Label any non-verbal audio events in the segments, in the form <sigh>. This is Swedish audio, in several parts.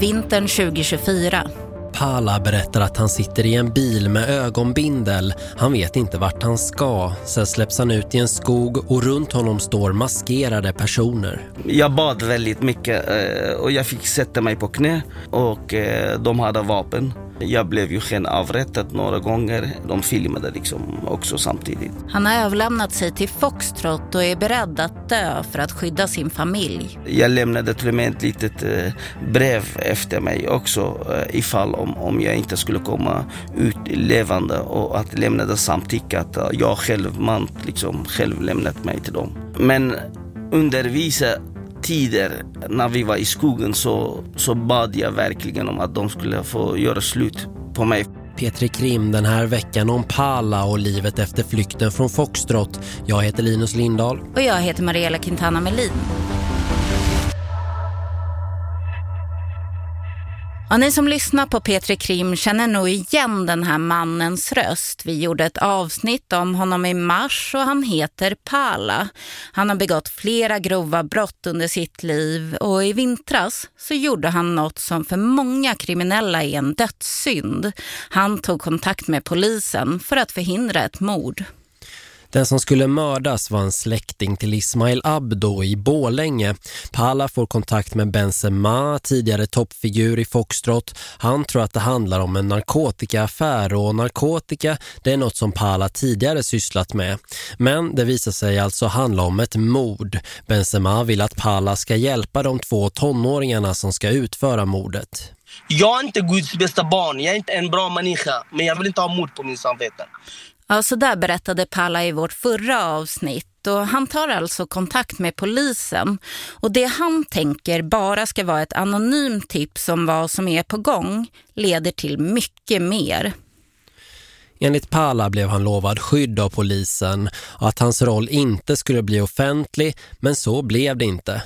Vintern 2024. Pala berättar att han sitter i en bil med ögonbindel. Han vet inte vart han ska. Sen släpps han ut i en skog och runt honom står maskerade personer. Jag bad väldigt mycket eh, och jag fick sätta mig på knä och eh, de hade vapen. Jag blev ju skenavrättad några gånger. De filmade liksom också samtidigt. Han har överlämnat sig till Foxtrot och är beredd att dö för att skydda sin familj. Jag lämnade till och med ett litet eh, brev efter mig också eh, ifall om, om jag inte skulle komma ut levande och att lämna det samtycke att eh, jag själv man liksom själv lämnat mig till dem. Men under vissa tider när vi var i skogen så, så bad jag verkligen om att de skulle få göra slut på mig. Petri Krim den här veckan om Pala och livet efter flykten från Foxtrot. Jag heter Linus Lindahl. Och jag heter Mariella Quintana Melin. Ja, ni som lyssnar på Petri Krim känner nog igen den här mannens röst. Vi gjorde ett avsnitt om honom i mars och han heter Pala. Han har begått flera grova brott under sitt liv och i vintras så gjorde han något som för många kriminella är en dödssynd. Han tog kontakt med polisen för att förhindra ett mord. Den som skulle mördas var en släkting till Ismail Abdo i Bålänge. Pala får kontakt med Benzema, tidigare toppfigur i Foxtrot. Han tror att det handlar om en narkotikaaffär och narkotika det är något som Pala tidigare sysslat med. Men det visar sig alltså handla om ett mord. Benzema vill att Pala ska hjälpa de två tonåringarna som ska utföra mordet. Jag är inte Guds bästa barn, jag är inte en bra människa, men jag vill inte ha mord på min samvete. Ja, så där berättade Palla i vårt förra avsnitt och han tar alltså kontakt med polisen. Och det han tänker bara ska vara ett anonymt tips om vad som är på gång leder till mycket mer. Enligt Pala blev han lovad skydd av polisen och att hans roll inte skulle bli offentlig, men så blev det inte.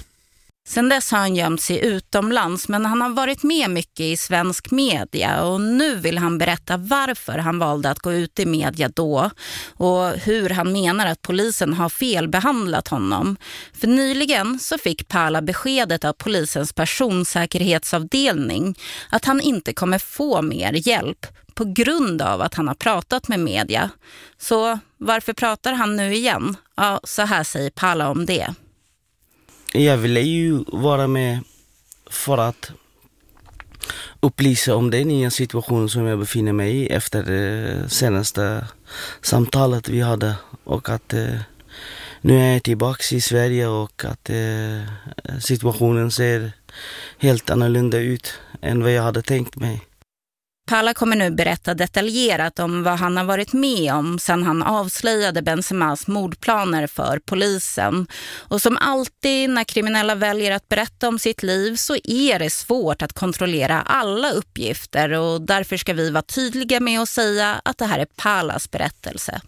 Sen dess har han gömt sig utomlands men han har varit med mycket i svensk media och nu vill han berätta varför han valde att gå ut i media då och hur han menar att polisen har felbehandlat honom. För nyligen så fick Pala beskedet av polisens personsäkerhetsavdelning att han inte kommer få mer hjälp på grund av att han har pratat med media. Så varför pratar han nu igen? Ja, så här säger Pala om det. Jag ville ju vara med för att upplysa om den nya situationen som jag befinner mig i efter det senaste samtalet vi hade och att eh, nu är jag tillbaka i Sverige och att eh, situationen ser helt annorlunda ut än vad jag hade tänkt mig. Palla kommer nu berätta detaljerat om vad han har varit med om sedan han avslöjade Benzemas mordplaner för polisen. Och som alltid när kriminella väljer att berätta om sitt liv så är det svårt att kontrollera alla uppgifter och därför ska vi vara tydliga med att säga att det här är Pallas berättelse.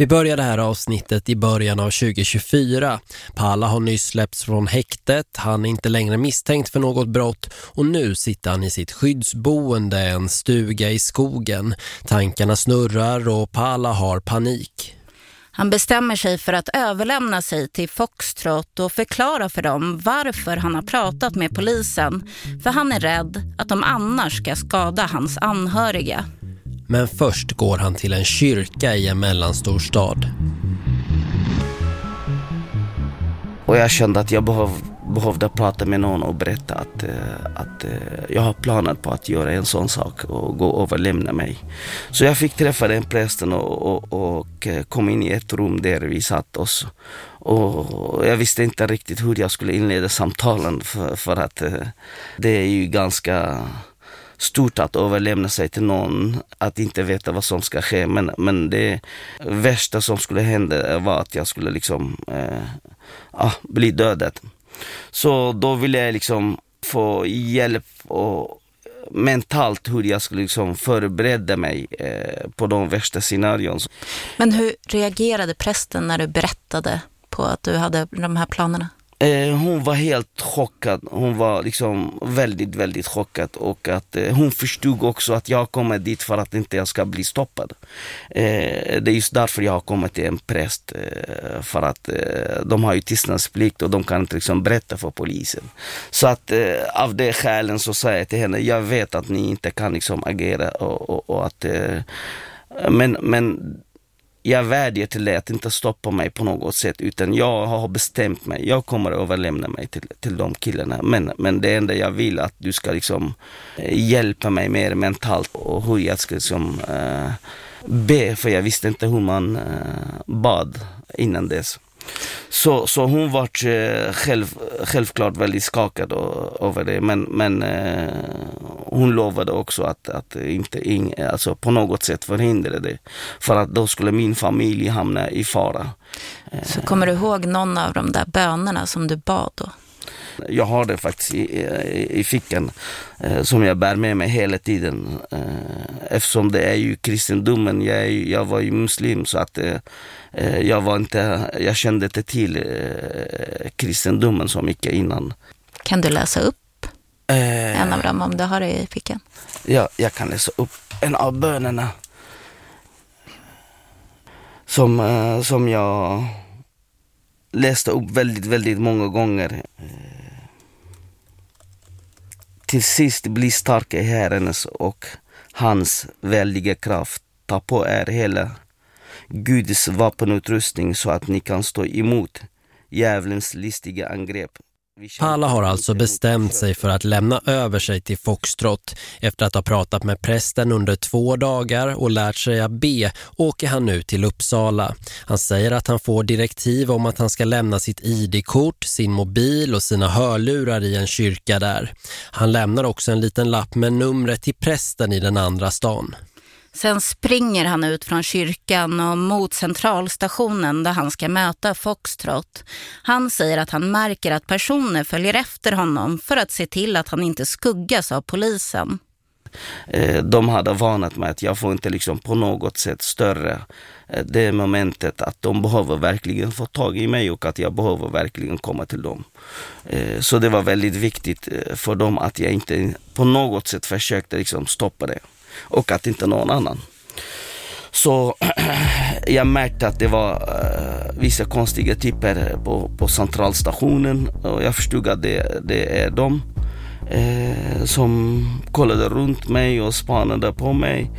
Vi börjar det här avsnittet i början av 2024. Palla har nyss släppts från häktet, han är inte längre misstänkt för något brott och nu sitter han i sitt skyddsboende, en stuga i skogen. Tankarna snurrar och Palla har panik. Han bestämmer sig för att överlämna sig till Foxtrot och förklara för dem varför han har pratat med polisen. För han är rädd att de annars ska skada hans anhöriga. Men först går han till en kyrka i en mellanstor stad. Och jag kände att jag behöv, behövde prata med någon och berätta att, eh, att eh, jag har planer på att göra en sån sak och gå och överlämna mig. Så jag fick träffa den prästen och, och, och eh, kom in i ett rum där vi satt oss. Och jag visste inte riktigt hur jag skulle inleda samtalen för, för att det är ju ganska stort att överlämna sig till någon, att inte veta vad som ska ske. Men, men det värsta som skulle hända var att jag skulle liksom eh, ah, bli dödad. Så då ville jag liksom få hjälp och mentalt hur jag skulle liksom förbereda mig eh, på de värsta scenarion. Men hur reagerade prästen när du berättade på att du hade de här planerna? Eh, hon var helt chockad. Hon var liksom väldigt, väldigt chockad och att eh, hon förstod också att jag kommer dit för att inte jag ska bli stoppad. Eh, det är just därför jag har kommit till en präst. Eh, för att eh, de har ju tystnadsplikt och de kan inte liksom berätta för polisen. Så att eh, av det skälen så säger jag till henne, jag vet att ni inte kan liksom agera och, och, och att eh, men, men jag vädjar till dig att inte stoppa mig på något sätt utan jag har bestämt mig. Jag kommer att överlämna mig till, till de killarna. Men, men det enda jag vill är att du ska liksom eh, hjälpa mig mer mentalt och hur jag ska liksom uh, be, för jag visste inte hur man uh, bad innan dess. Så, så hon var eh, själv, självklart väldigt skakad över det men, men eh, hon lovade också att, att inte in, alltså på något sätt förhindra det. För att då skulle min familj hamna i fara. Så kommer du ihåg någon av de där bönerna som du bad då? Jag har det faktiskt i, i, fickan eh, som jag bär med mig hela tiden. Eh, eftersom det är ju kristendomen, jag, är, jag var ju muslim så att eh, jag, var inte, jag kände inte till kristendomen så mycket innan. Kan du läsa upp en av dem om du har det i fickan? Ja, jag kan läsa upp en av bönerna som, som jag läste upp väldigt, väldigt många gånger. Till sist bli starka i Herrens och hans väldiga kraft. Ta på er hela Guds vapenutrustning så att ni kan stå emot djävulens listiga angrepp. Palla har alltså bestämt sig för att lämna över sig till Foxtrot. Efter att ha pratat med prästen under två dagar och lärt sig att be åker han nu till Uppsala. Han säger att han får direktiv om att han ska lämna sitt ID-kort, sin mobil och sina hörlurar i en kyrka där. Han lämnar också en liten lapp med numret till prästen i den andra stan. Sen springer han ut från kyrkan och mot centralstationen där han ska möta Foxtrot. Han säger att han märker att personer följer efter honom för att se till att han inte skuggas av polisen. Eh, de hade varnat mig att jag får inte liksom på något sätt större eh, det momentet att de behöver verkligen få tag i mig och att jag behöver verkligen komma till dem. Eh, så det var väldigt viktigt för dem att jag inte på något sätt försökte liksom stoppa det och att inte någon annan. Så <clears throat> jag märkte att det var uh, vissa konstiga typer på, på centralstationen och jag förstod att det, det är de uh, som kollade runt mig och spanade på mig.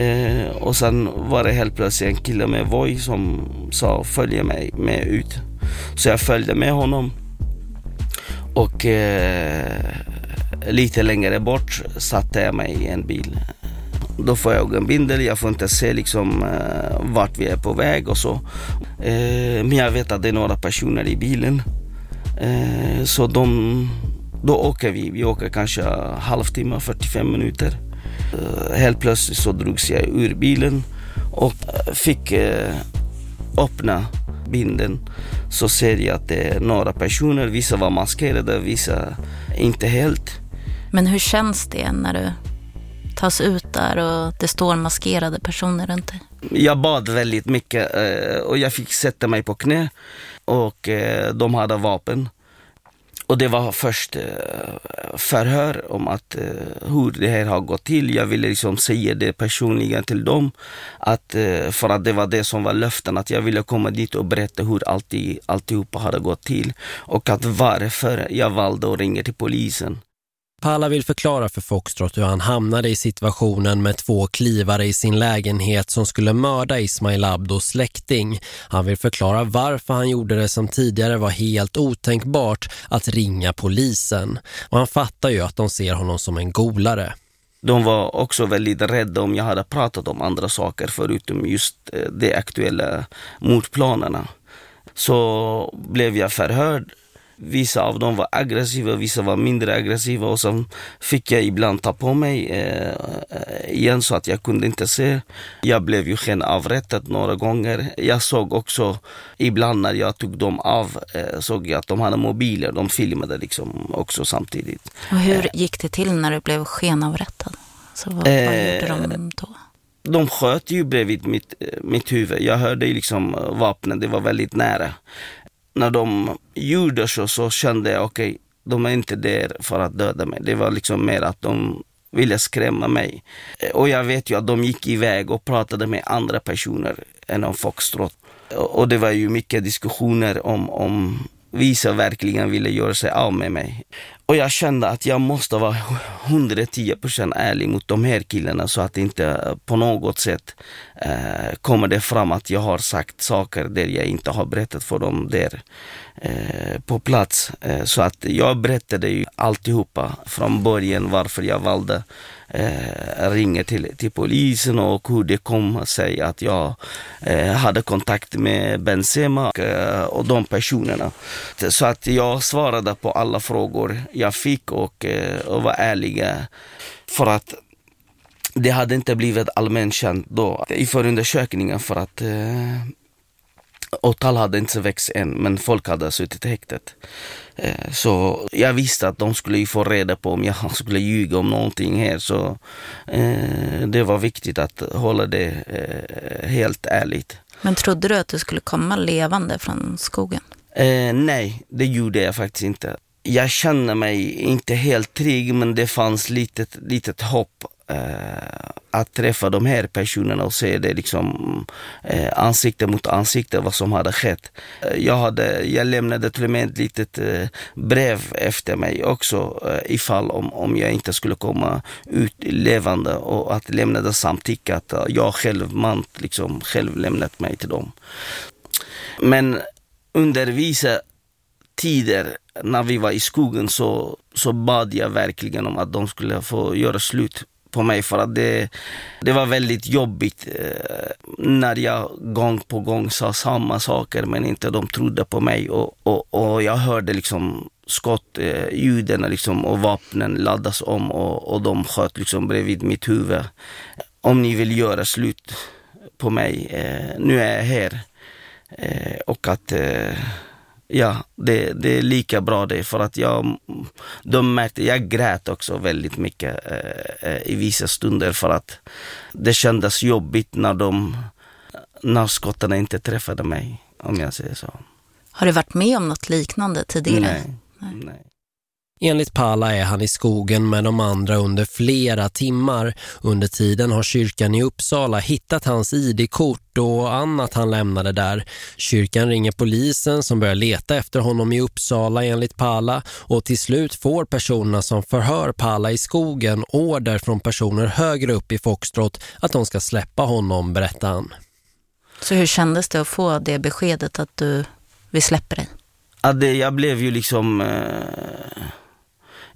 Uh, och sen var det helt plötsligt en kille med Voi som sa följ mig med ut. Så jag följde med honom och lite längre bort satte jag mig i en bil då får jag en bindel, jag får inte se liksom eh, vart vi är på väg och så. Eh, men jag vet att det är några personer i bilen. Eh, så de, då åker vi, vi åker kanske halvtimme, 45 minuter. Eh, helt plötsligt så drogs jag ur bilen och eh, fick eh, öppna binden så ser jag att det är några personer, vissa var maskerade, vissa inte helt. Men hur känns det när du tas ut där och det står maskerade personer runt dig? Jag bad väldigt mycket eh, och jag fick sätta mig på knä och eh, de hade vapen. Och det var först eh, förhör om att hur det här har gått till. Jag ville liksom säga det personligen till dem. Att, för att det var det som var löften, att jag ville komma dit och berätta hur alltid, alltihopa hade gått till. Och att varför jag valde att ringa till polisen. Palla vill förklara för Foxtrot hur han hamnade i situationen med två klivare i sin lägenhet som skulle mörda Ismail Abdos släkting. Han vill förklara varför han gjorde det som tidigare var helt otänkbart att ringa polisen. Och han fattar ju att de ser honom som en golare. De var också väldigt rädda om jag hade pratat om andra saker förutom just eh, de aktuella mordplanerna Så blev jag förhörd Vissa av dem var aggressiva, vissa var mindre aggressiva och sen fick jag ibland ta på mig eh, igen så att jag kunde inte se. Jag blev ju skenavrättad några gånger. Jag såg också ibland när jag tog dem av eh, såg jag att de hade mobiler. De filmade liksom också samtidigt. Och hur gick det till när du blev skenavrättad? Så vad, vad gjorde de då? de sköt ju bredvid mitt, mitt huvud. Jag hörde ju liksom vapnen, det var väldigt nära när de gjorde så, så kände jag okej, okay, de är inte där för att döda mig. Det var liksom mer att de ville skrämma mig. Eh, och jag vet ju att de gick iväg och pratade med andra personer än om Foxtrot. Och det var ju mycket diskussioner om, om vissa verkligen ville göra sig av med mig. Och jag kände att jag måste vara 110% ärlig mot de här killarna så att det inte eh, på något sätt eh, kommer det fram att jag har sagt saker där jag inte har berättat för dem där eh, på plats. Eh, så att jag berättade ju alltihopa från början varför jag valde eh, ringer till, till polisen och hur det kom sig att jag eh, hade kontakt med Benzema och, eh, och de personerna. Så att jag svarade på alla frågor jag fick och, eh, och var ärlig. Eh, för att det hade inte blivit allmänt känt då i förundersökningen för att eh, åtal hade inte växt än men folk hade suttit i häktet. Eh, så jag visste att de skulle få reda på om jag <laughs> skulle ljuga om någonting här så eh, det var viktigt att hålla det eh, helt ärligt. Men trodde du att du skulle komma levande från skogen? Eh, nej, det gjorde jag faktiskt inte. Jag känner mig inte helt trygg men det fanns litet, litet hopp eh, att träffa de här personerna och se det liksom eh, ansikte mot ansikte vad som hade skett. Eh, jag, hade, jag lämnade till och med ett litet eh, brev efter mig också eh, ifall om, om jag inte skulle komma ut levande och att lämna det samtycke att eh, jag själv man liksom själv lämnat mig till dem. Men under vissa tider när vi var i skogen så, så bad jag verkligen om att de skulle få göra slut på mig för att det, det var väldigt jobbigt eh, när jag gång på gång sa samma saker men inte de trodde på mig och, och, och jag hörde liksom skottljuden eh, liksom, och vapnen laddas om och, och de sköt liksom bredvid mitt huvud. Om ni vill göra slut på mig, eh, nu är jag här. Eh, och att eh, Ja, det, det är lika bra det för att jag, de märkte, jag grät också väldigt mycket eh, eh, i vissa stunder för att det kändes jobbigt när de, när skottarna inte träffade mig, om jag säger så. Har du varit med om något liknande tidigare? Nej, nej. nej. Enligt Palla är han i skogen med de andra under flera timmar. Under tiden har kyrkan i Uppsala hittat hans ID-kort och annat han lämnade där. Kyrkan ringer polisen som börjar leta efter honom i Uppsala enligt Palla och till slut får personerna som förhör Palla i skogen order från personer högre upp i Foxtrot att de ska släppa honom, berättar han. Så hur kändes det att få det beskedet att du, vi släpper dig? Ja, det, jag blev ju liksom... Eh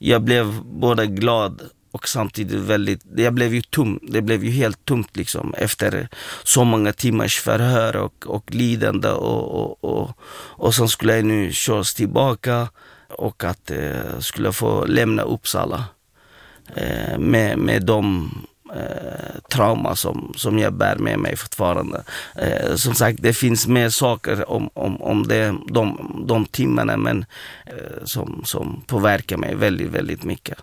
jag blev både glad och samtidigt väldigt, jag blev ju tom, det blev ju helt tomt liksom efter så många timmars förhör och, och lidande och, och, och, och sen skulle jag nu köras tillbaka och att eh, skulle få lämna Uppsala eh, med, med de eh, trauma som, som jag bär med mig fortfarande. Eh, som sagt, det finns mer saker om, om, om det, de, de timmarna men, eh, som, som påverkar mig väldigt, väldigt mycket.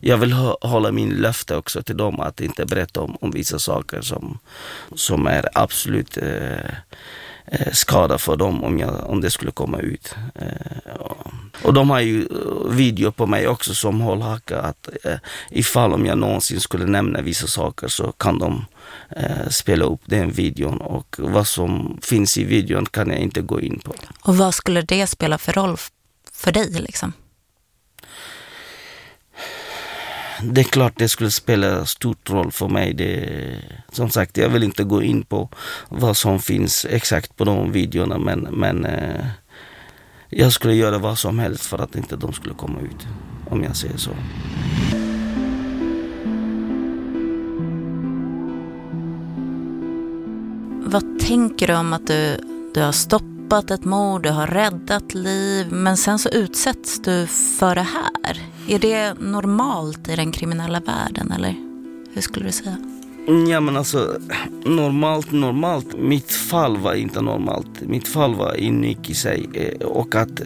Jag vill hålla min löfte också till dem att inte berätta om, om vissa saker som, som är absolut eh, Eh, skada för dem om, jag, om det skulle komma ut. Eh, och de har ju eh, video på mig också som hållhacka att ifall om jag någonsin skulle nämna vissa saker så kan de spela upp den videon och vad som finns i videon kan jag inte gå in på. Och vad skulle det spela för roll för dig liksom? Det är klart det skulle spela stor roll för mig. Det, som sagt, jag vill inte gå in på vad som finns exakt på de videorna men, men eh, jag skulle göra vad som helst för att inte de skulle komma ut, om jag säger så. Vad tänker du om att du, du har stoppat ett mord, du har räddat liv men sen så utsätts du för det här? Är det normalt i den kriminella världen eller hur skulle du säga? Mm, ja men alltså normalt, normalt. Mitt fall var inte normalt. Mitt fall var unikt i sig eh, och att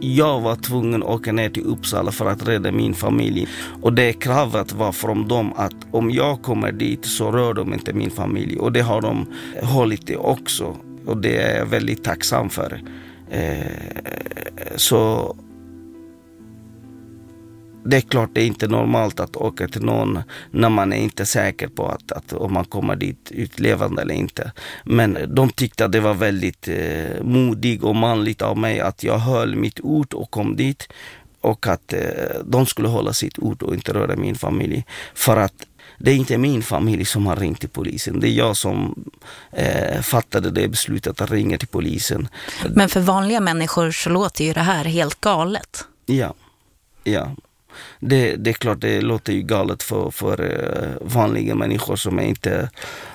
jag var tvungen att åka ner till Uppsala för att rädda min familj. Och det kravet var från dem att om jag kommer dit så rör de inte min familj. Och det har de hållit det också. Och det är jag väldigt tacksam för. Eh, så det är klart det är inte normalt att åka till någon när man är inte säker på att, att om man kommer dit ut levande eller inte. Men de tyckte att det var väldigt eh, modigt och manligt av mig att jag höll mitt ord och kom dit. Och att eh, de skulle hålla sitt ord och inte röra min familj. För att det är inte min familj som har ringt till polisen. Det är jag som eh, fattade det beslutet att ringa till polisen. Men för vanliga människor så låter ju det här helt galet. Ja, ja det, det är klart det låter ju galet för, för eh, vanliga människor som inte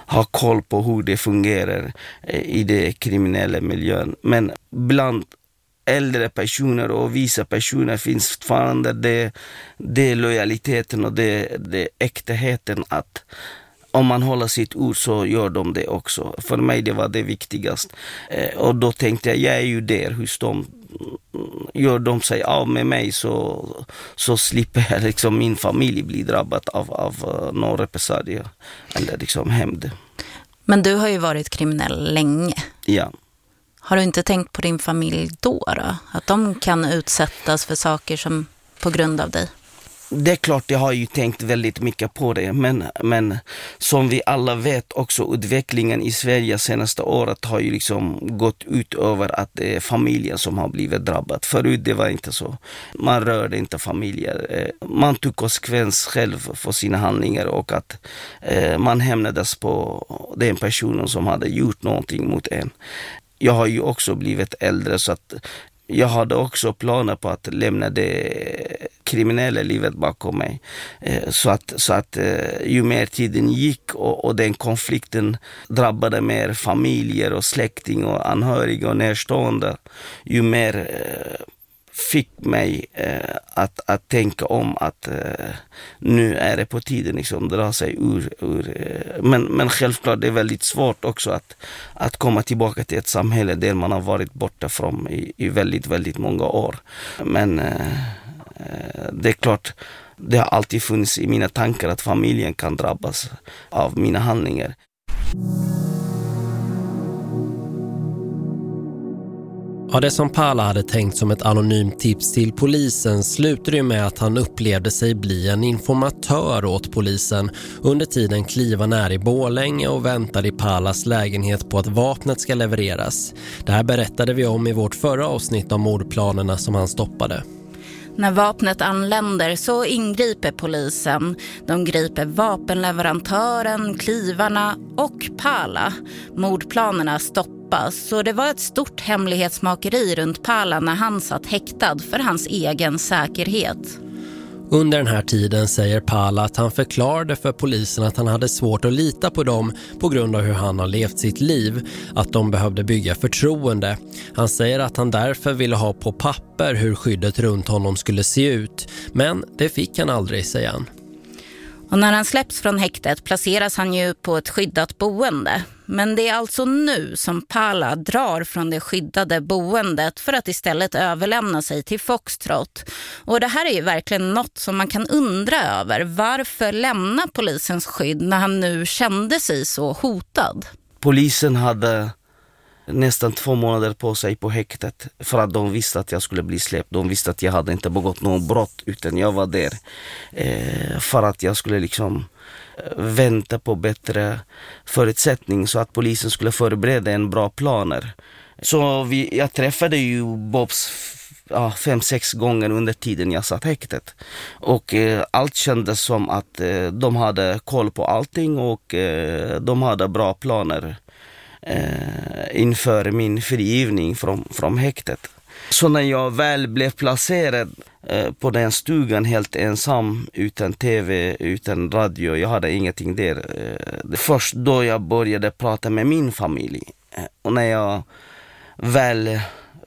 har koll på hur det fungerar eh, i den kriminella miljön. Men bland äldre personer och vissa personer finns fortfarande det, det lojaliteten och det, det äktheten att om man håller sitt ord så gör de det också. För mig det var det viktigaste. Eh, och då tänkte jag, jag är ju där hos dem gör de sig av med mig så, så slipper jag liksom min familj bli drabbad av, av uh, någon repressalie eller liksom hämnd. Men du har ju varit kriminell länge. Ja. Har du inte tänkt på din familj då, då? Att de kan utsättas för saker som på grund av dig? Det är klart, jag har ju tänkt väldigt mycket på det, men, men som vi alla vet också utvecklingen i Sverige senaste året har ju liksom gått ut över att det är familjen som har blivit drabbad. Förut det var inte så. Man rörde inte familjer. Eh, man tog konsekvens själv för sina handlingar och att eh, man hämnades på den personen som hade gjort någonting mot en jag har ju också blivit äldre så att jag hade också planer på att lämna det kriminella livet bakom mig. Eh, så att, så att eh, ju mer tiden gick och, och den konflikten drabbade mer familjer och släkting och anhöriga och närstående, ju mer eh, fick mig eh, att, att tänka om att eh, nu är det på tiden liksom dra sig ur. ur eh, men, men självklart det är väldigt svårt också att, att komma tillbaka till ett samhälle där man har varit borta från i, i väldigt, väldigt många år. Men eh, eh det är klart, det har alltid funnits i mina tankar att familjen kan drabbas av mina handlingar. Ja, det som Pala hade tänkt som ett anonymt tips till polisen slutade ju med att han upplevde sig bli en informatör åt polisen. Under tiden kliva när i Bålänge och väntade i Palas lägenhet på att vapnet ska levereras. Det här berättade vi om i vårt förra avsnitt om mordplanerna som han stoppade. När vapnet anländer så ingriper polisen. De griper vapenleverantören, klivarna och Pala. Mordplanerna stoppas så det var ett stort hemlighetsmakeri runt Pala när han satt häktad för hans egen säkerhet. Under den här tiden säger Pala att han förklarade för polisen att han hade svårt att lita på dem på grund av hur han har levt sitt liv, att de behövde bygga förtroende. Han säger att han därför ville ha på papper hur skyddet runt honom skulle se ut, men det fick han aldrig, säger han. Och när han släpps från häktet placeras han ju på ett skyddat boende. Men det är alltså nu som Pala drar från det skyddade boendet för att istället överlämna sig till Foxtrot. Och det här är ju verkligen något som man kan undra över. Varför lämna polisens skydd när han nu kände sig så hotad? Polisen hade nästan två månader på sig på häktet för att de visste att jag skulle bli släppt. De visste att jag hade inte begått något brott utan jag var där eh, för att jag skulle liksom eh, vänta på bättre förutsättning så att polisen skulle förbereda en bra planer. Så vi, jag träffade ju Bobs ja, fem, sex gånger under tiden jag satt häktet. Och eh, allt kändes som att eh, de hade koll på allting och eh, de hade bra planer eh, inför min frigivning från, från häktet. Så när jag väl blev placerad eh, på den stugan helt ensam, utan tv, utan radio, jag hade ingenting där. Eh, först då jag började prata med min familj. Eh, och när jag väl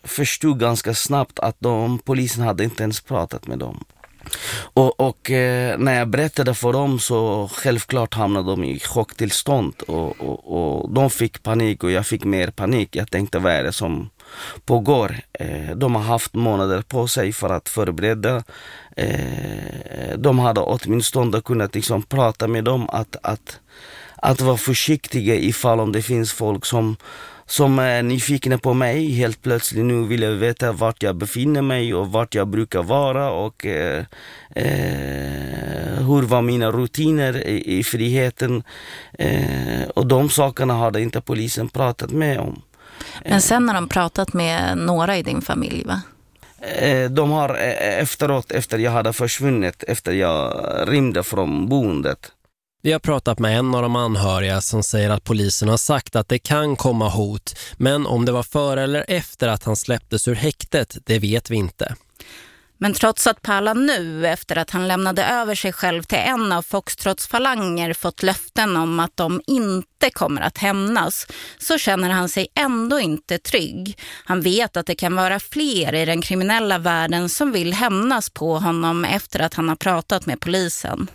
förstod ganska snabbt att de, polisen hade inte ens pratat med dem. Och, och eh, när jag berättade för dem så självklart hamnade de i chocktillstånd och, och, och de fick panik och jag fick mer panik. Jag tänkte vad är det som pågår? Eh, de har haft månader på sig för att förbereda. Eh, de hade åtminstone kunnat liksom prata med dem att, att, att vara försiktiga ifall om det finns folk som som är nyfikna på mig. Helt plötsligt nu vill jag veta vart jag befinner mig och vart jag brukar vara och eh, eh, hur var mina rutiner i, i friheten. Eh, och de sakerna hade inte polisen pratat med om. Men sen har de pratat med några i din familj va? Eh, de har eh, efteråt, efter jag hade försvunnit, efter jag rymde från boendet, vi har pratat med en av de anhöriga som säger att polisen har sagt att det kan komma hot. Men om det var före eller efter att han släpptes ur häktet, det vet vi inte. Men trots att Pala nu, efter att han lämnade över sig själv till en av Foxtrots falanger fått löften om att de inte kommer att hämnas, så känner han sig ändå inte trygg. Han vet att det kan vara fler i den kriminella världen som vill hämnas på honom efter att han har pratat med polisen.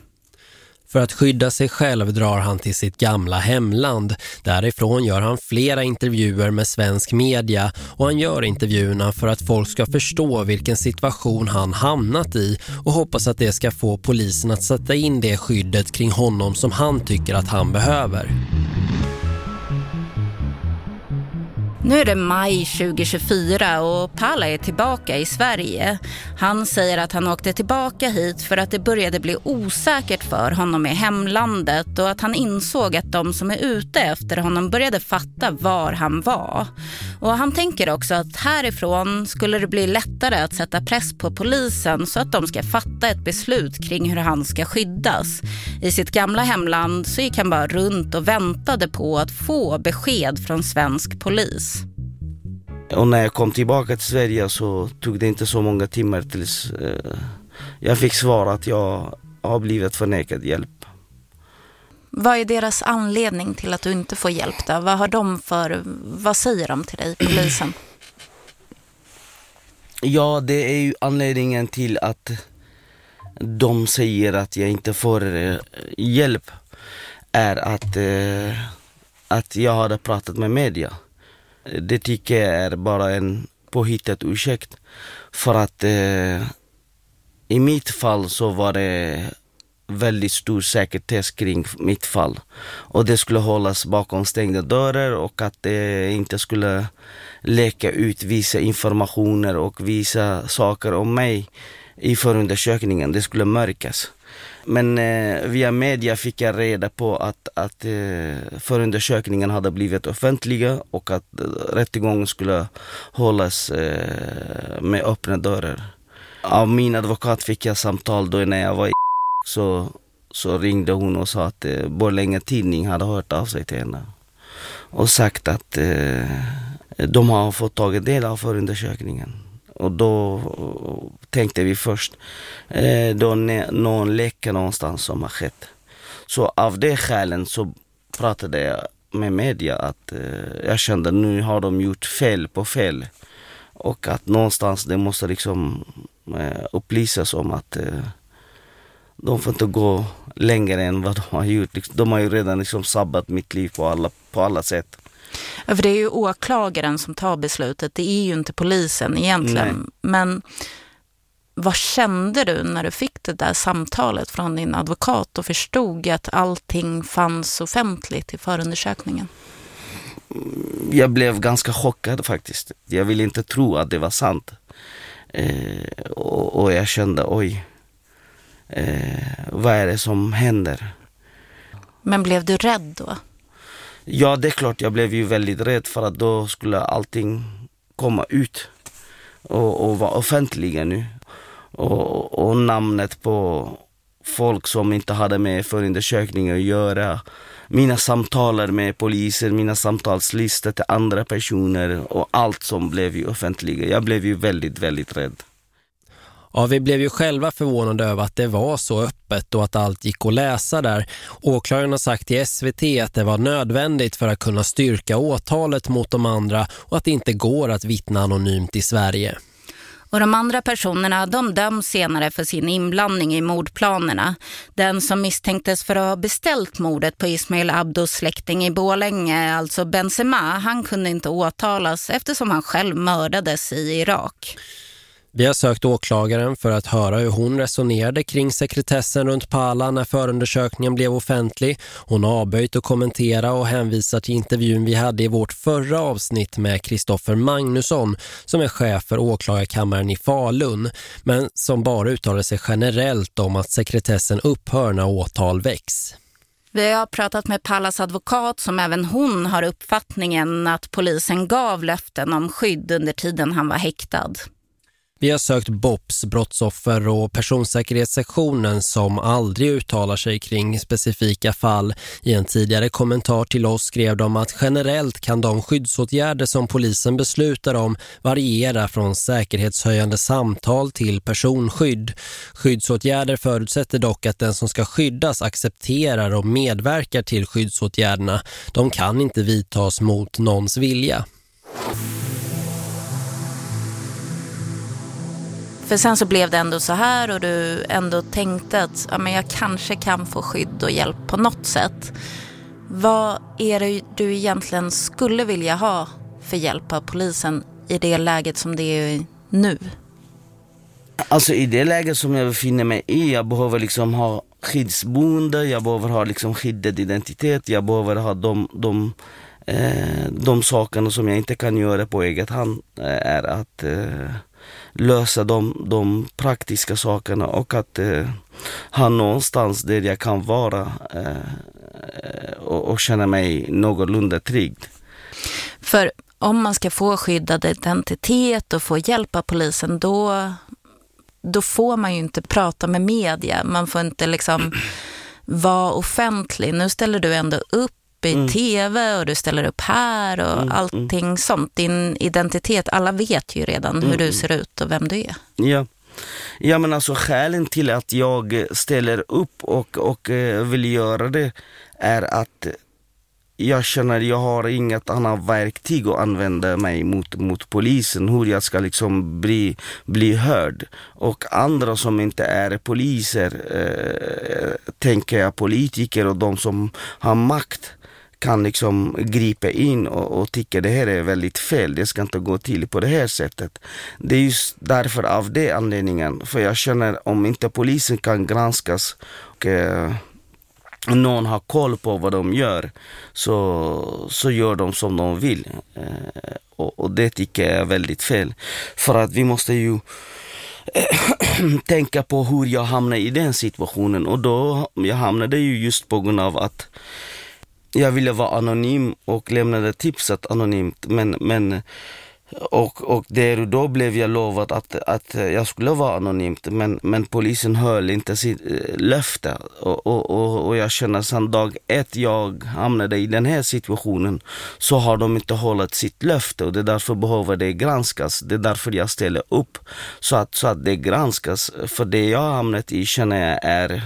För att skydda sig själv drar han till sitt gamla hemland. Därifrån gör han flera intervjuer med svensk media och han gör intervjuerna för att folk ska förstå vilken situation han hamnat i och hoppas att det ska få polisen att sätta in det skyddet kring honom som han tycker att han behöver. Nu är det maj 2024 och Palla är tillbaka i Sverige. Han säger att han åkte tillbaka hit för att det började bli osäkert för honom i hemlandet och att han insåg att de som är ute efter honom började fatta var han var. Och han tänker också att härifrån skulle det bli lättare att sätta press på polisen så att de ska fatta ett beslut kring hur han ska skyddas. I sitt gamla hemland så gick han bara runt och väntade på att få besked från svensk polis. Och när jag kom tillbaka till Sverige så tog det inte så många timmar tills eh, jag fick svar att jag har blivit förnekad hjälp. Vad är deras anledning till att du inte får hjälp då? Vad har de för, vad säger de till dig, polisen? <clears throat> Ja, det är ju anledningen till att de säger att jag inte får eh, hjälp är att, eh, att jag hade pratat med media. Det tycker jag är bara en påhittad ursäkt. För att eh, i mitt fall så var det väldigt stor säkerhet kring mitt fall. Och det skulle hållas bakom stängda dörrar och att det inte skulle läcka ut vissa informationer och vissa saker om mig i förundersökningen. Det skulle mörkas. Men eh, via media fick jag reda på att, att eh, förundersökningen hade blivit offentliga och att eh, rättegången skulle hållas eh, med öppna dörrar. Av min advokat fick jag samtal då när jag var i <laughs> så, så ringde hon och sa att eh, Borlänge Tidning hade hört av sig till henne och sagt att eh, de har fått tagit del av förundersökningen. Och då tänkte vi först, eh, då någon läcka någonstans som har skett. Så av det skälen så pratade jag med media att eh, jag kände nu har de gjort fel på fel. Och att någonstans det måste liksom eh, upplysas om att eh, de får inte gå längre än vad de har gjort. Liksom, de har ju redan liksom sabbat mitt liv på alla, på alla sätt. Ja, för det är ju åklagaren som tar beslutet. Det är ju inte polisen egentligen. Nej. Men vad kände du när du fick det där samtalet från din advokat och förstod att allting fanns offentligt i förundersökningen? Jag blev ganska chockad faktiskt. Jag ville inte tro att det var sant. Eh, och, och, jag kände, oj, eh, vad är det som händer? Men blev du rädd då? Ja, det är klart jag blev ju väldigt rädd för att då skulle allting komma ut och, och vara offentliga nu. Och, och namnet på folk som inte hade med förundersökningen att göra. Mina samtal med poliser, mina samtalslistor till andra personer och allt som blev ju offentliga. Jag blev ju väldigt, väldigt rädd. Ja, vi blev ju själva förvånade över att det var så öppet och att allt gick att läsa där. Åklagaren har sagt till SVT att det var nödvändigt för att kunna styrka åtalet mot de andra och att det inte går att vittna anonymt i Sverige. Och de andra personerna de döms senare för sin inblandning i mordplanerna. Den som misstänktes för att ha beställt mordet på Ismail Abdos släkting i Bålänge, alltså Benzema, han kunde inte åtalas eftersom han själv mördades i Irak. Vi har sökt åklagaren för att höra hur hon resonerade kring sekretessen runt Pala när förundersökningen blev offentlig. Hon har avböjt att kommentera och hänvisar till intervjun vi hade i vårt förra avsnitt med Kristoffer Magnusson som är chef för åklagarkammaren i Falun men som bara uttalar sig generellt om att sekretessen upphör när åtal väcks. Vi har pratat med Pallas advokat som även hon har uppfattningen att polisen gav löften om skydd under tiden han var häktad. Vi har sökt BOPs brottsoffer och personsäkerhetssektionen som aldrig uttalar sig kring specifika fall. I en tidigare kommentar till oss skrev de att generellt kan de skyddsåtgärder som polisen beslutar om variera från säkerhetshöjande samtal till personskydd. Skyddsåtgärder förutsätter dock att den som ska skyddas accepterar och medverkar till skyddsåtgärderna. De kan inte vidtas mot någons vilja. För sen så blev det ändå så här och du ändå tänkte att ja, men jag kanske kan få skydd och hjälp på något sätt. Vad är det du egentligen skulle vilja ha för hjälp av polisen i det läget som det är nu? Alltså i det läget som jag befinner mig i, jag behöver liksom ha skyddsboende, jag behöver ha liksom skyddad identitet, jag behöver ha de, de, eh, de sakerna som jag inte kan göra på eget hand eh, är att eh, lösa de, de praktiska sakerna och att eh, ha någonstans där jag kan vara eh, och, och känna mig någorlunda trygg. För om man ska få skyddad identitet och få hjälp av polisen då, då får man ju inte prata med media. Man får inte liksom <clears throat> vara offentlig. Nu ställer du ändå upp i mm. tv och du ställer upp här och mm, mm. allting mm. sånt. Din identitet, alla vet ju redan hur du mm. ser ut och vem du är. Ja. Ja men alltså skälen till att jag ställer upp och, och eh, vill göra det är att jag känner att jag har inget annat verktyg att använda mig mot, mot polisen, hur jag ska liksom bli, bli hörd. Och andra som inte är poliser, eh, tänker jag politiker och de som har makt kan liksom gripa in och, och tycka det här är väldigt fel, det ska inte gå till på det här sättet. Det är just därför av det anledningen, för jag känner om inte polisen kan granskas och eh, någon har koll på vad de gör så, så gör de som de vill. Eh, och, och, det tycker jag är väldigt fel. För att vi måste ju eh, <clears throat> tänka på hur jag hamnade i den situationen och då jag hamnade ju just på grund av att jag ville vara anonym och lämnade tipset anonymt. Men, men, och, och där och då blev jag lovad att, att jag skulle vara anonymt men, men polisen höll inte sitt eh, löfte. Och, och, och, och jag känner sedan dag ett jag hamnade i den här situationen så har de inte hållit sitt löfte och det är därför behöver det granskas. Det är därför jag ställer upp så att, så att det granskas. För det jag har hamnat i känner jag är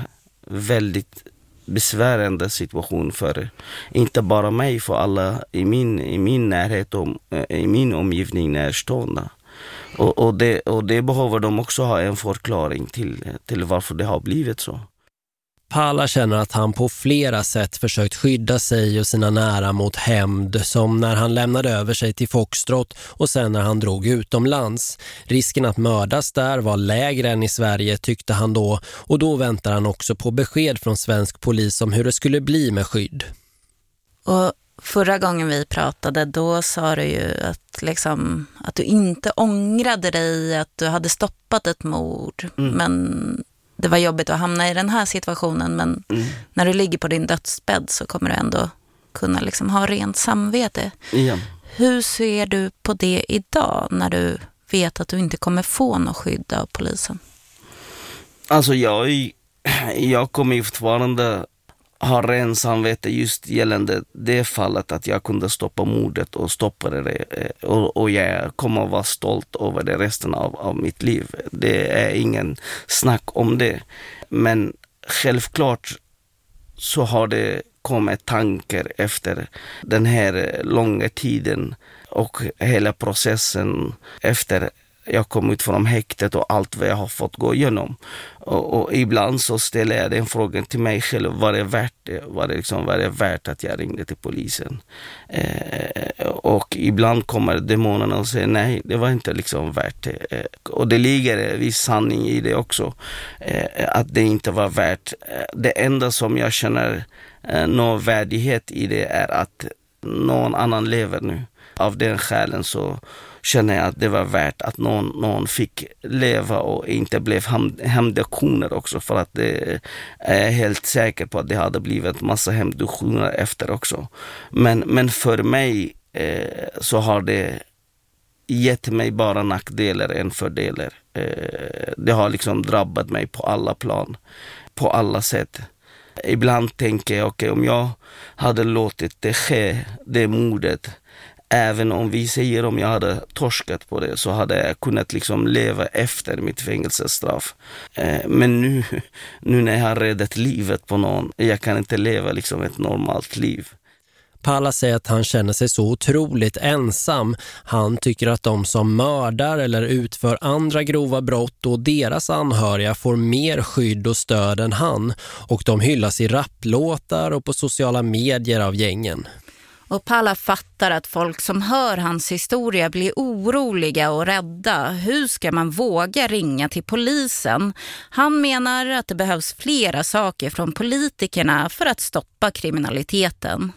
väldigt besvärande situation för inte bara mig, för alla i min, i min närhet och eh, i min omgivning närstående. Och, och, det, och det behöver de också ha en förklaring till, till varför det har blivit så. Palla känner att han på flera sätt försökt skydda sig och sina nära mot hämnd som när han lämnade över sig till Foxtrot och sen när han drog utomlands. Risken att mördas där var lägre än i Sverige tyckte han då och då väntar han också på besked från svensk polis om hur det skulle bli med skydd. Och förra gången vi pratade då sa du ju att, liksom, att du inte ångrade dig att du hade stoppat ett mord mm. men det var jobbigt att hamna i den här situationen men mm. när du ligger på din dödsbädd så kommer du ändå kunna liksom ha rent samvete. Ja. Hur ser du på det idag när du vet att du inte kommer få något skydd av polisen? Alltså jag, <clears throat> jag kommer ju fortfarande har ren samvete just gällande det fallet att jag kunde stoppa mordet och stoppa det eh, och, och jag kommer att vara stolt över det resten av, av mitt liv. Det är ingen snack om det. Men självklart så har det kommit tankar efter den här långa tiden och hela processen efter jag kom ut från häktet och allt vad jag har fått gå igenom. Och, och ibland så ställer jag den frågan till mig själv, var det värt det? Var det, liksom, var det värt att jag ringde till polisen? Eh, och ibland kommer demonerna och säger nej, det var inte liksom värt det. Eh, och det ligger en viss sanning i det också, eh, att det inte var värt. Eh, det enda som jag känner eh, någon värdighet i det är att någon annan lever nu. Av den skälen så känner jag att det var värt att någon, någon fick leva och inte blev hämndaktioner också för att det är helt säker på att det hade blivit massa hämndaktioner efter också. Men, men för mig eh, så har det gett mig bara nackdelar än fördelar. Eh, det har liksom drabbat mig på alla plan, på alla sätt. Ibland tänker jag, okej okay, om jag hade låtit det ske, det mordet, Även om vi säger om jag hade torskat på det så hade jag kunnat liksom leva efter mitt fängelsestraff. Eh, men nu, <laughs> nu när jag har räddat livet på någon, jag kan inte leva liksom ett normalt liv. Palla säger att han känner sig så otroligt ensam. Han tycker att de som mördar eller utför andra grova brott och deras anhöriga får mer skydd och stöd än han. Och de hyllas i rapplåtar och på sociala medier av gängen. Och Palla fattar att folk som hör hans historia blir oroliga och rädda. Hur ska man våga ringa till polisen? Han menar att det behövs flera saker från politikerna för att stoppa kriminaliteten.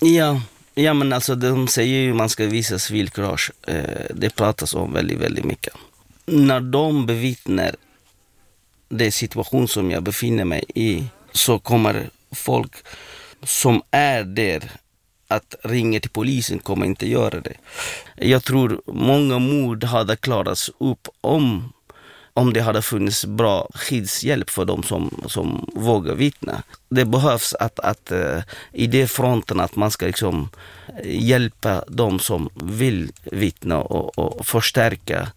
Ja, ja men alltså de säger ju att man ska visa civilkurage. Eh, det pratas om väldigt, väldigt mycket. När de bevittnar den situation som jag befinner mig i så kommer folk som är där att ringa till polisen kommer inte göra det. Jag tror många mord hade klarats upp om om det hade funnits bra skyddshjälp för de som, som vågar vittna. Det behövs att, att eh, i det fronten att man ska liksom eh, hjälpa de som vill vittna och, och förstärka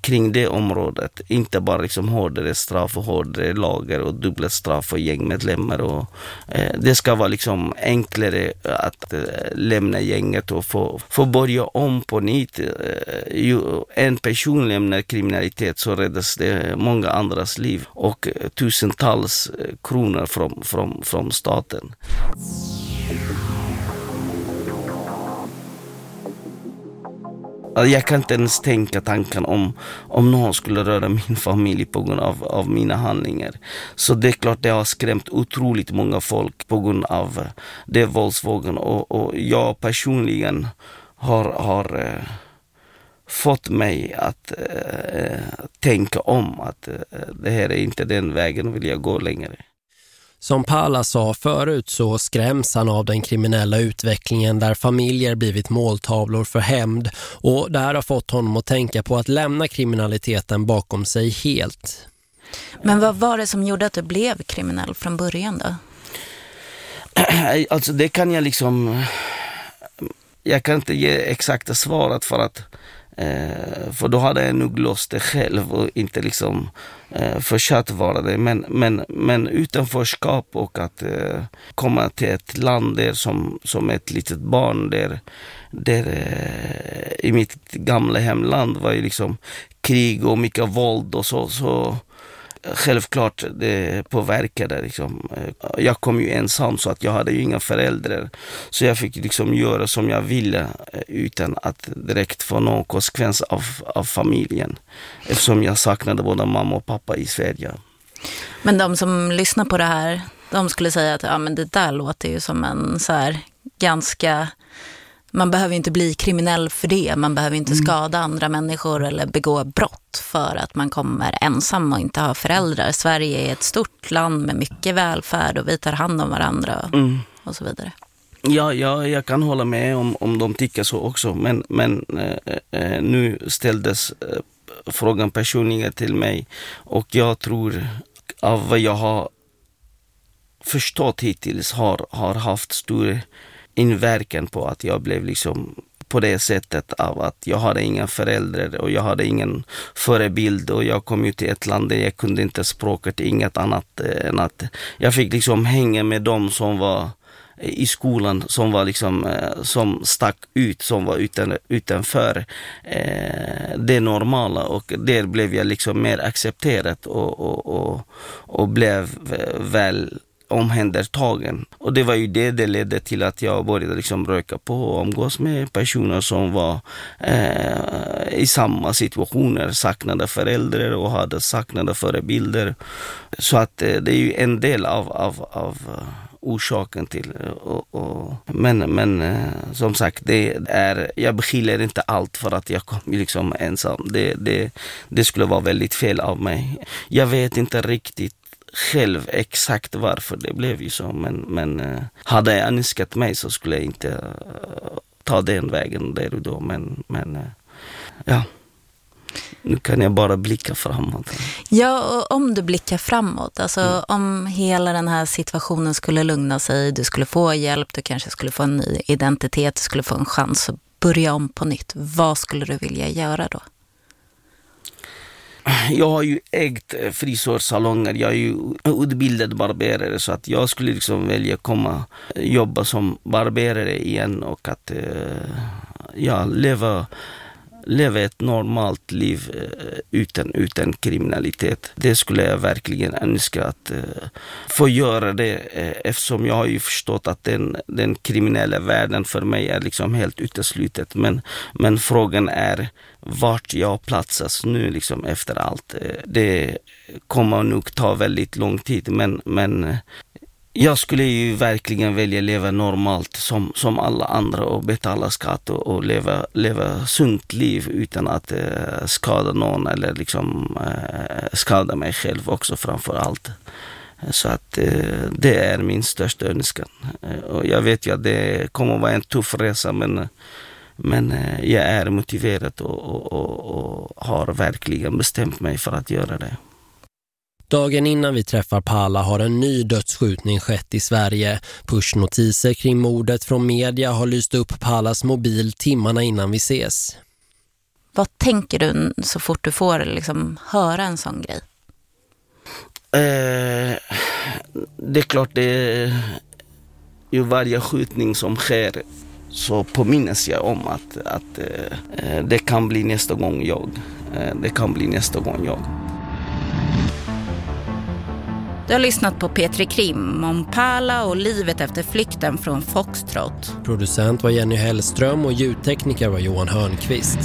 kring det området. Inte bara liksom hårdare straff och hårdare lagar och dubbla straff för gängmedlemmar. Och, eh, det ska vara liksom enklare att eh, lämna gänget och få, få börja om på nytt. Eh, en person lämnar kriminalitet så räddas det många andras liv och tusentals eh, kronor från, från, från staten. Alltså, jag kan inte ens tänka tanken om, om någon skulle röra min familj på grund av, av mina handlingar. Så det är klart det har skrämt otroligt många folk på grund av eh, det våldsvågen. Och, och jag personligen har, har eh, fått mig att eh, eh, tänka om att eh, det här är inte den vägen vill jag gå längre. Som Pala sa förut så skräms han av den kriminella utvecklingen där familjer blivit måltavlor för hämnd och det här har fått honom att tänka på att lämna kriminaliteten bakom sig helt. Men vad var det som gjorde att du blev kriminell från början då? <clears throat> Alltså det kan jag liksom... Jag kan inte ge exakta svaret för att Eh, för då hade jag nog låst det själv och inte liksom eh, försökt vara det. Men, men, men utanförskap och att eh, komma till ett land där som, som ett litet barn där, där eh, i mitt gamla hemland var ju liksom krig och mycket våld och så. så självklart det påverkade. Liksom. Jag kom ju ensam så att jag hade ju inga föräldrar. Så jag fick liksom göra som jag ville eh, utan att direkt få någon konsekvens av, av familjen. Eftersom jag saknade både mamma och pappa i Sverige. Men de som lyssnar på det här, de skulle säga att ja, men det där låter ju som en så här ganska man behöver inte bli kriminell för det. Man behöver inte mm. skada andra människor eller begå brott för att man kommer ensam och inte har föräldrar. Sverige är ett stort land med mycket välfärd och vi tar hand om varandra mm. och så vidare. Ja, ja, jag kan hålla med om, om de tycker så också. Men, men eh, eh nu ställdes eh, frågan personligen till mig och jag tror av vad jag har förstått hittills har, har haft stor inverkan på att jag blev liksom på det sättet av att jag hade inga föräldrar och jag hade ingen förebild och jag kom ut till ett land där jag kunde inte språket, inget annat eh, än att jag fick liksom hänga med dem som var i skolan som var liksom, eh, som stack ut, som var utan, utanför. Eh, det normala och där blev jag liksom mer accepterad och, och, och, och blev eh, väl omhändertagen. Och det var ju det det ledde till att jag började liksom röka på och umgås med personer som var eh, i samma situationer, saknade föräldrar och hade saknade förebilder. Så att eh, det är ju en del av, av, av eh, orsaken till. Eh, och, och, men men eh, som sagt, det är, jag beskyller inte allt för att jag kom liksom ensam. Det, det, det skulle vara väldigt fel av mig. Jag vet inte riktigt själv exakt varför det blev ju så. Men, men uh, hade jag önskat mig så skulle jag inte uh, ta den vägen där och då. Men, men uh, ja, nu kan jag bara blicka framåt. Ja, och om du blickar framåt, alltså mm. om hela den här situationen skulle lugna sig, du skulle få hjälp, du kanske skulle få en ny identitet, du skulle få en chans att börja om på nytt. Vad skulle du vilja göra då? Jag har ju ägt eh, frisörsalonger, jag är ju utbildad barberare så att jag skulle liksom välja komma eh, jobba som barberare igen och att eh, ja, leva leva ett normalt liv eh, utan, utan kriminalitet. Det skulle jag verkligen önska att eh, få göra det eh, eftersom jag har ju förstått att den, den kriminella världen för mig är liksom helt uteslutet. Men, men frågan är vart jag platsas nu liksom efter allt. Det kommer nog ta väldigt lång tid men, men jag skulle ju verkligen välja leva normalt som, som alla andra och betala skatt och, och leva, leva sunt liv utan att eh, skada någon eller liksom eh, skada mig själv också framför allt. Så att eh, det är min största önskan. Eh, och jag vet ju att det kommer vara en tuff resa men, men eh, jag är motiverad och, och, och, och har verkligen bestämt mig för att göra det. Dagen innan vi träffar Pala har en ny dödsskjutning skett i Sverige. Pushnotiser kring mordet från media har lyst upp Palas mobil timmarna innan vi ses. Vad tänker du så fort du får liksom höra en sån grej? Eh, det är klart det är ju varje skjutning som sker så påminnes jag om att, att eh, det kan bli nästa gång jag. Eh, det kan bli nästa gång jag. Du har lyssnat på Petri Krim om Pala och livet efter flykten från Foxtrot. Producent var Jenny Hellström och ljudtekniker var Johan Hörnqvist.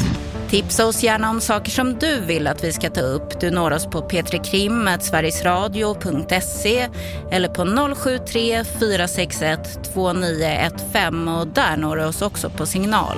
Tipsa oss gärna om saker som du vill att vi ska ta upp. Du når oss på petrikrim.sverigesradio.se eller på 073 461 2915 och där når du oss också på signal.